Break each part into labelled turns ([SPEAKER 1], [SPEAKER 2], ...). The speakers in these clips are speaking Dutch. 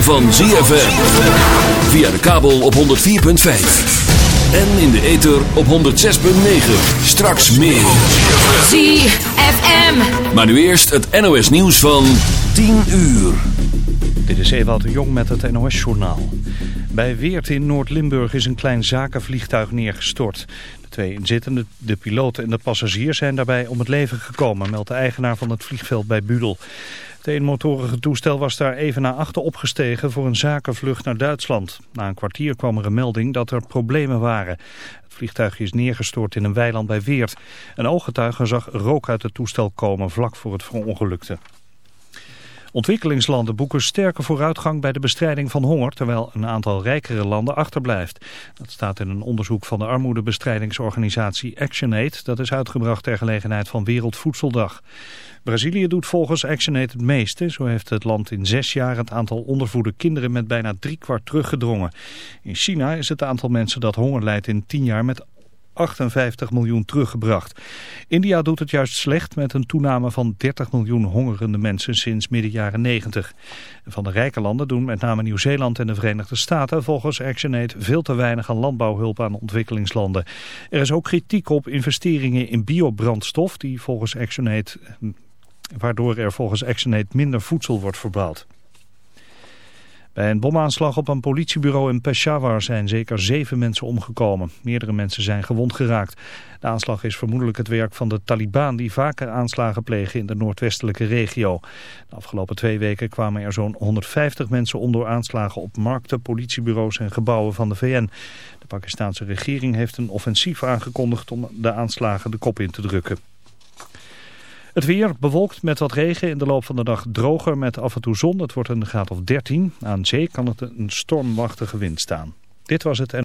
[SPEAKER 1] ritme van ZFM. Via de kabel op 104.5. En in de ether op 106.9. Straks meer.
[SPEAKER 2] ZFM.
[SPEAKER 1] Maar nu eerst het NOS nieuws van 10 uur.
[SPEAKER 3] Dit is Ewout de Jong met het NOS-journaal. Bij Weert in Noord-Limburg is een klein zakenvliegtuig neergestort. De twee inzittenden, de piloot en de passagier, zijn daarbij om het leven gekomen, meldt de eigenaar van het vliegveld bij Budel. Het eenmotorige toestel was daar even na achter opgestegen voor een zakenvlucht naar Duitsland. Na een kwartier kwam er een melding dat er problemen waren. Het vliegtuig is neergestort in een weiland bij Weert. Een ooggetuige zag rook uit het toestel komen vlak voor het verongelukte. Ontwikkelingslanden boeken sterke vooruitgang bij de bestrijding van honger, terwijl een aantal rijkere landen achterblijft. Dat staat in een onderzoek van de armoedebestrijdingsorganisatie ActionAid, dat is uitgebracht ter gelegenheid van Wereldvoedseldag. Brazilië doet volgens ActionAid het meeste. Zo heeft het land in zes jaar het aantal ondervoede kinderen met bijna driekwart teruggedrongen. In China is het aantal mensen dat honger lijdt in tien jaar met 58 miljoen teruggebracht. India doet het juist slecht met een toename van 30 miljoen hongerende mensen sinds midden jaren 90. Van de rijke landen doen met name Nieuw-Zeeland en de Verenigde Staten volgens ActionAid veel te weinig aan landbouwhulp aan ontwikkelingslanden. Er is ook kritiek op investeringen in biobrandstof die volgens ActionAid, waardoor er volgens ActionAid minder voedsel wordt verbouwd. Bij een bomaanslag op een politiebureau in Peshawar zijn zeker zeven mensen omgekomen. Meerdere mensen zijn gewond geraakt. De aanslag is vermoedelijk het werk van de Taliban die vaker aanslagen plegen in de noordwestelijke regio. De afgelopen twee weken kwamen er zo'n 150 mensen om door aanslagen op markten, politiebureaus en gebouwen van de VN. De Pakistanse regering heeft een offensief aangekondigd om de aanslagen de kop in te drukken. Het weer bewolkt met wat regen. In de loop van de dag droger met af en toe zon. Het wordt een graad of 13. Aan zee kan het een stormachtige wind staan. Dit was het. En...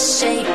[SPEAKER 4] shape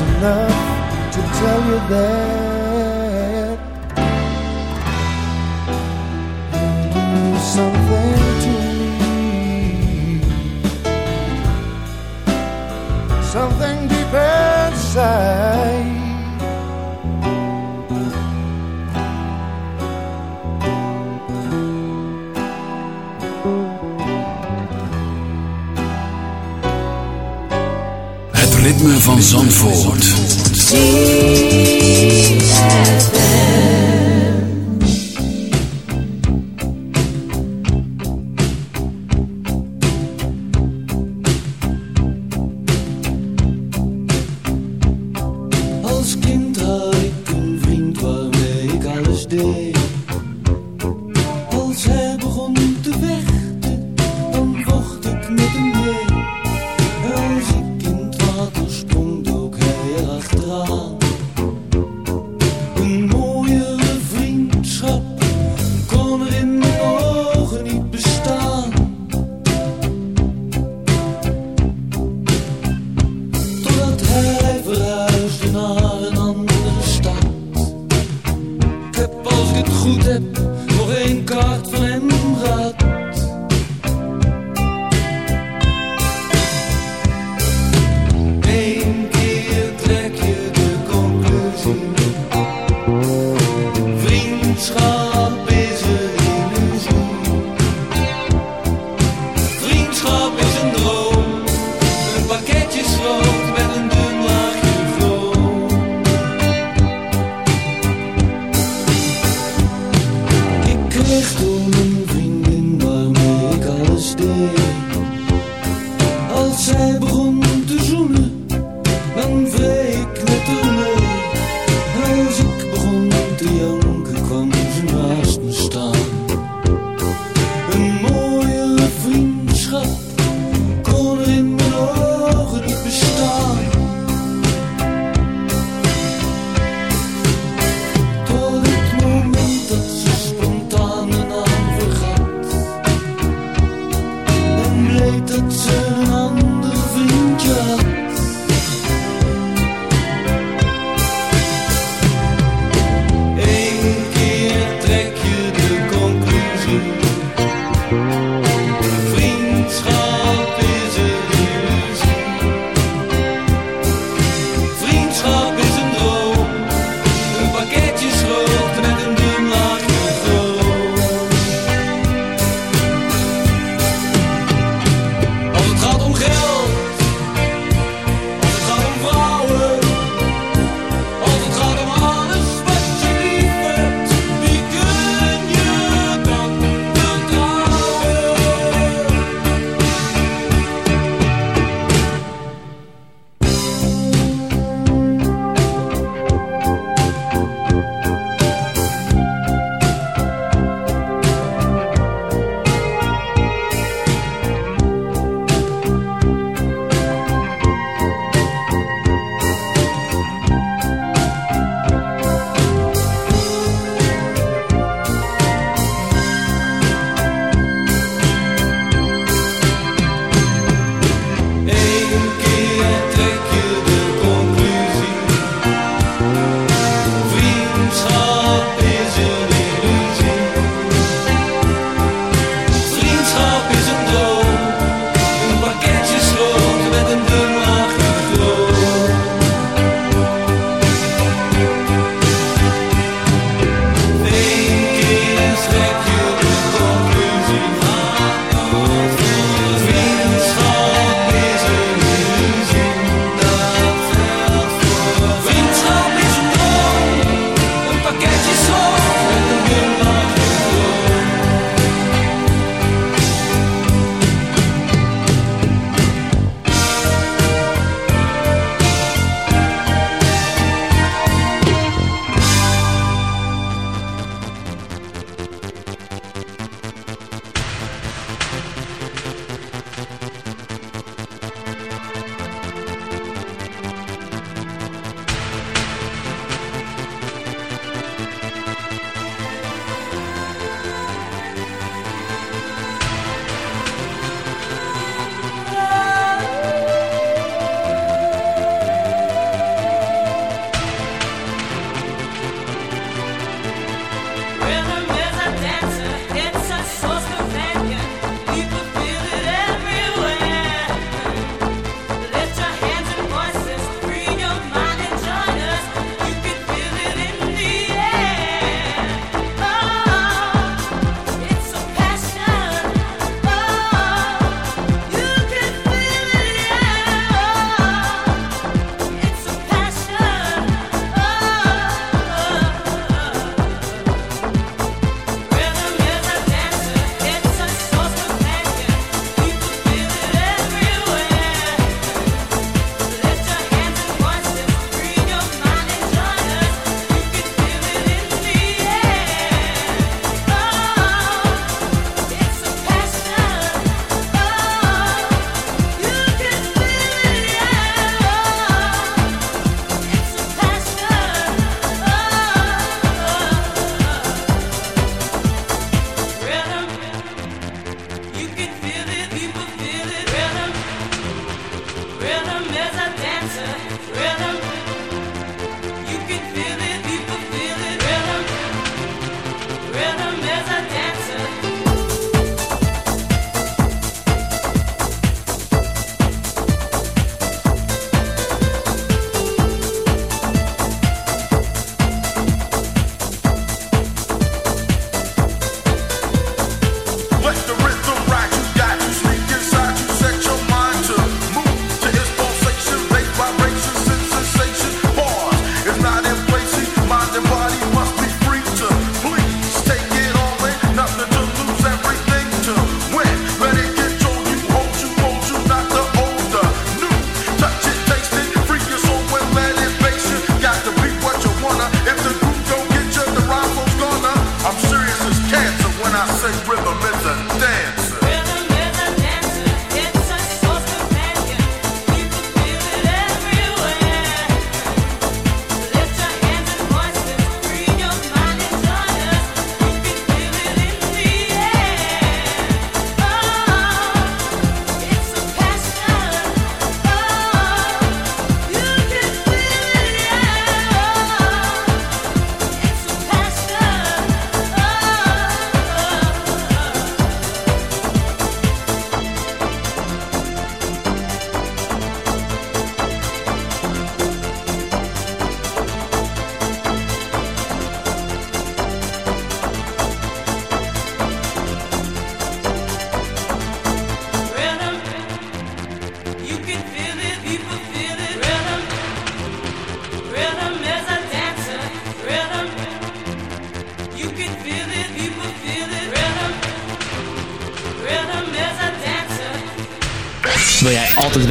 [SPEAKER 4] enough to tell you
[SPEAKER 5] that Zandvoort.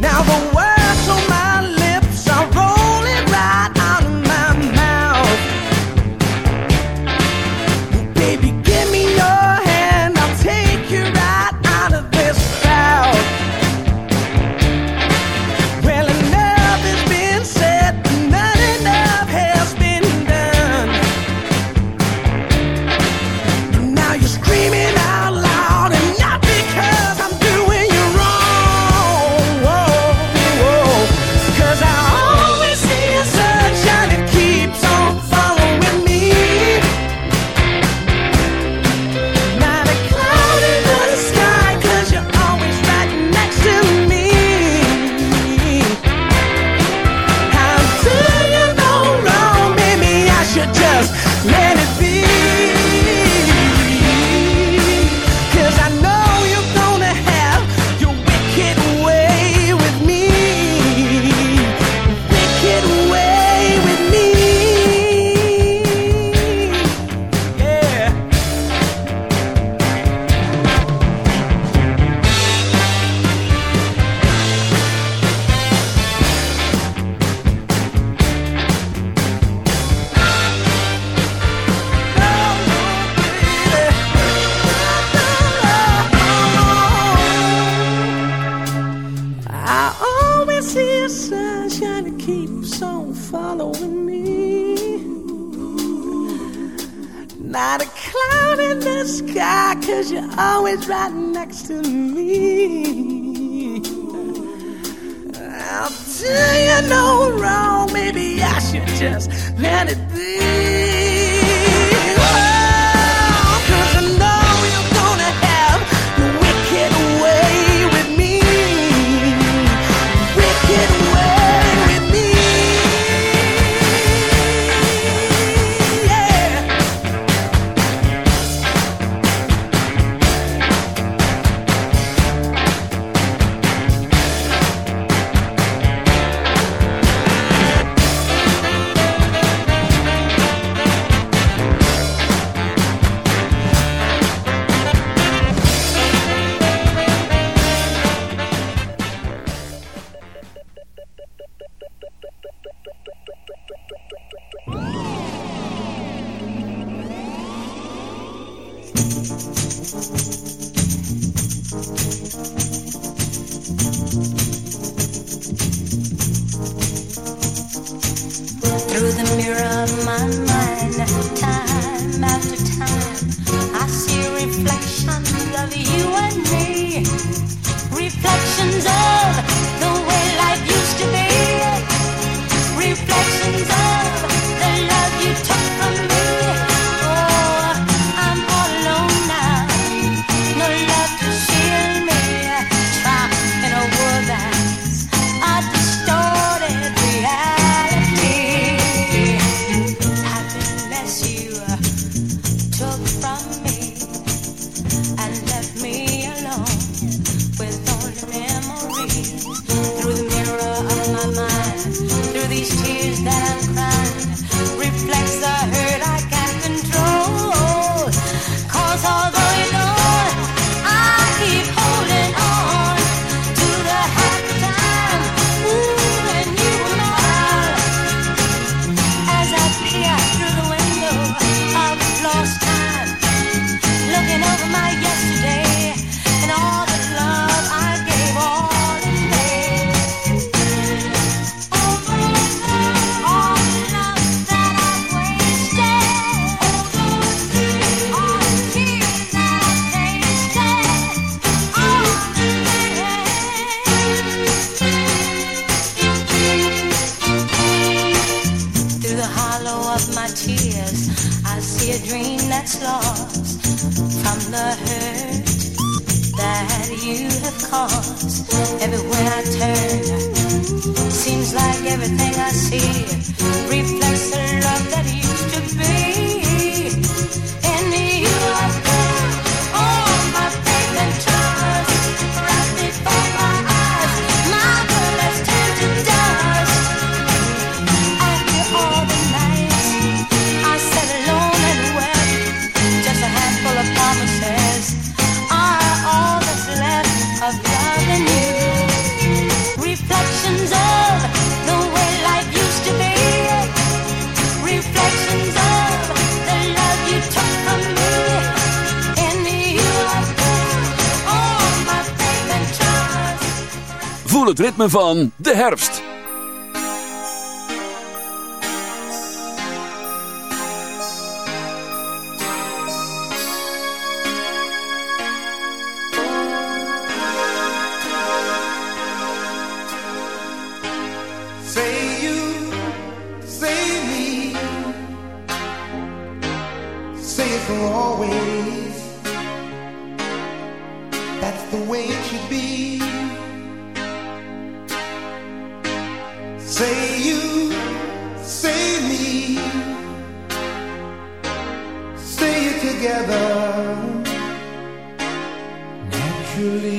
[SPEAKER 4] Now the just let it be.
[SPEAKER 6] ritme van de herfst.
[SPEAKER 7] always. That's the way it should be. Say you, say me, say it together naturally.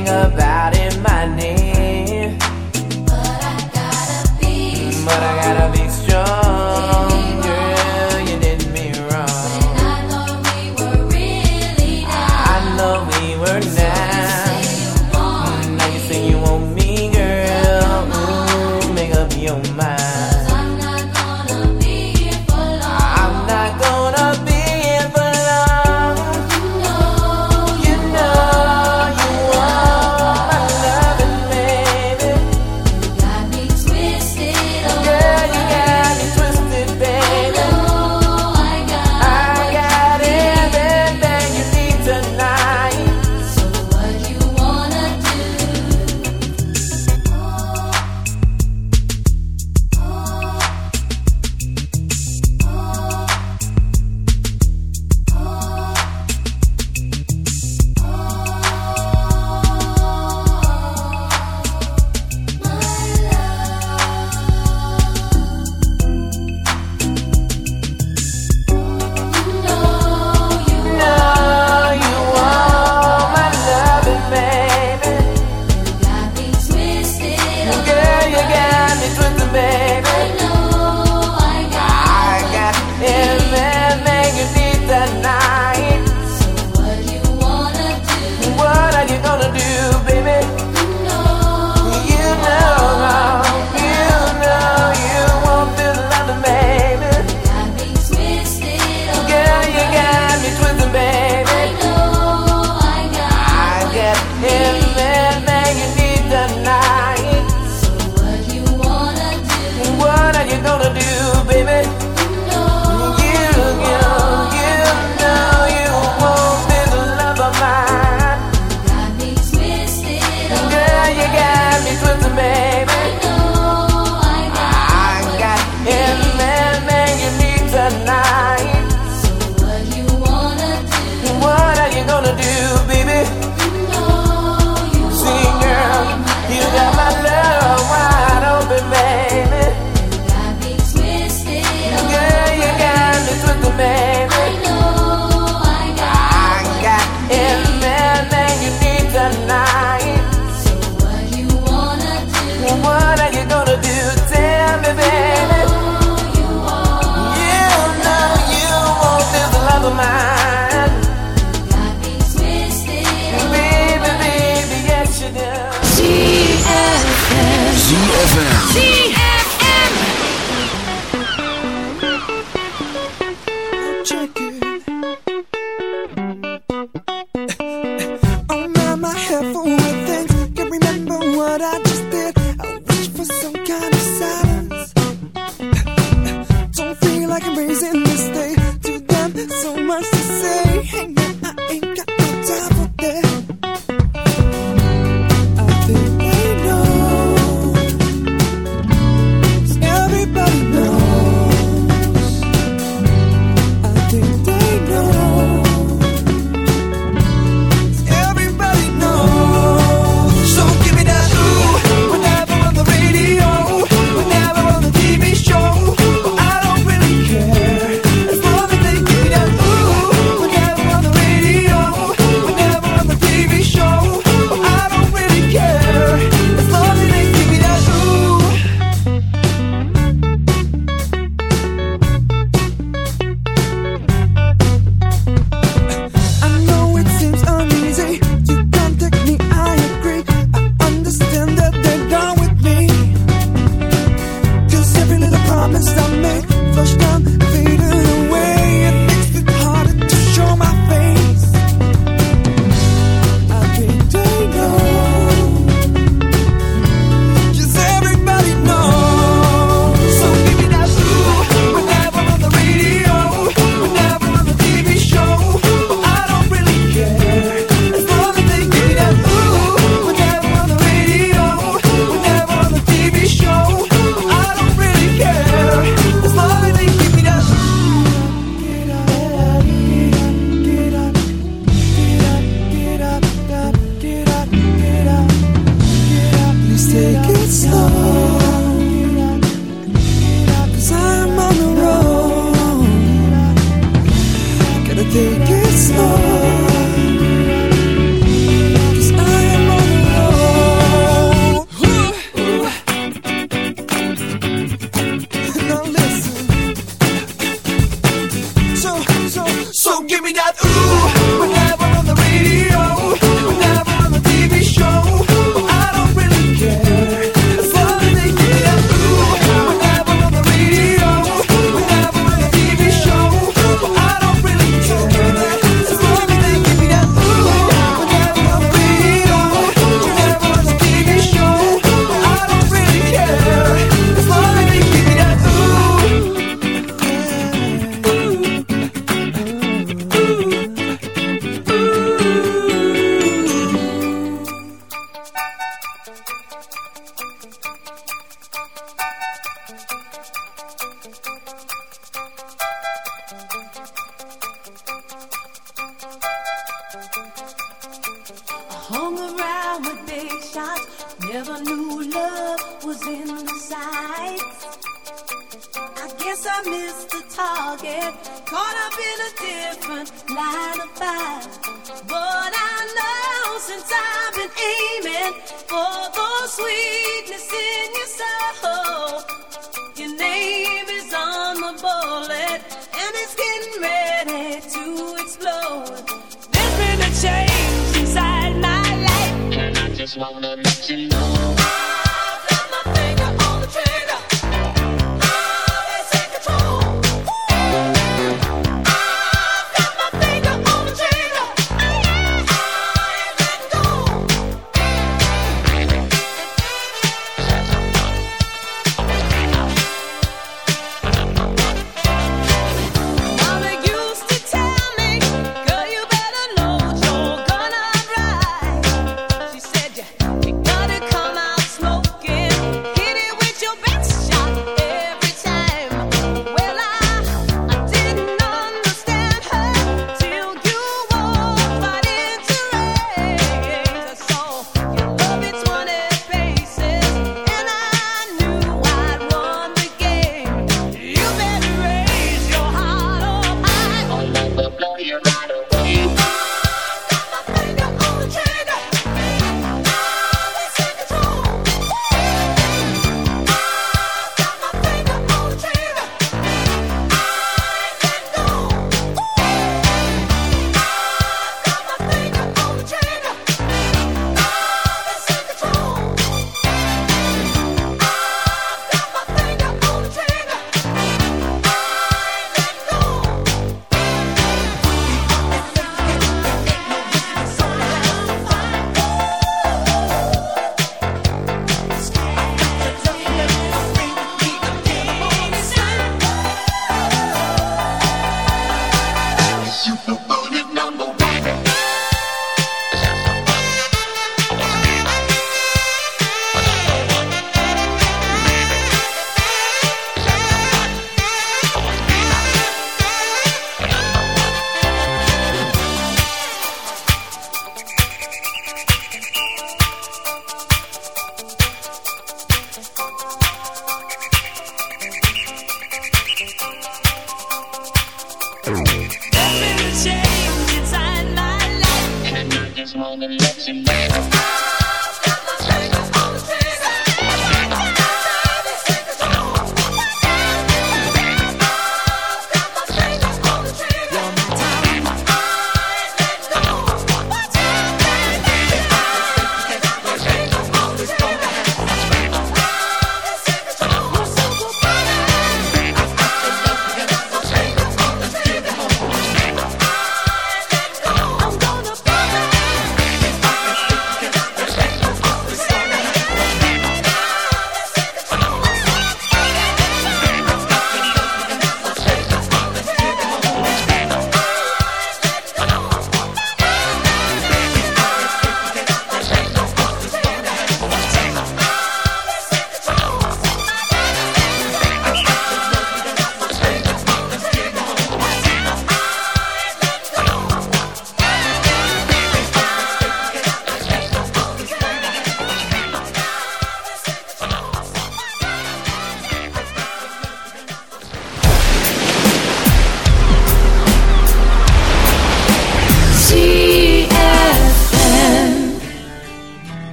[SPEAKER 7] about in
[SPEAKER 8] my
[SPEAKER 4] name.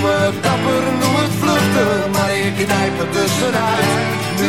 [SPEAKER 9] noem het dapper, noem het vluchten, maar ik knijp er tussenuit. Nu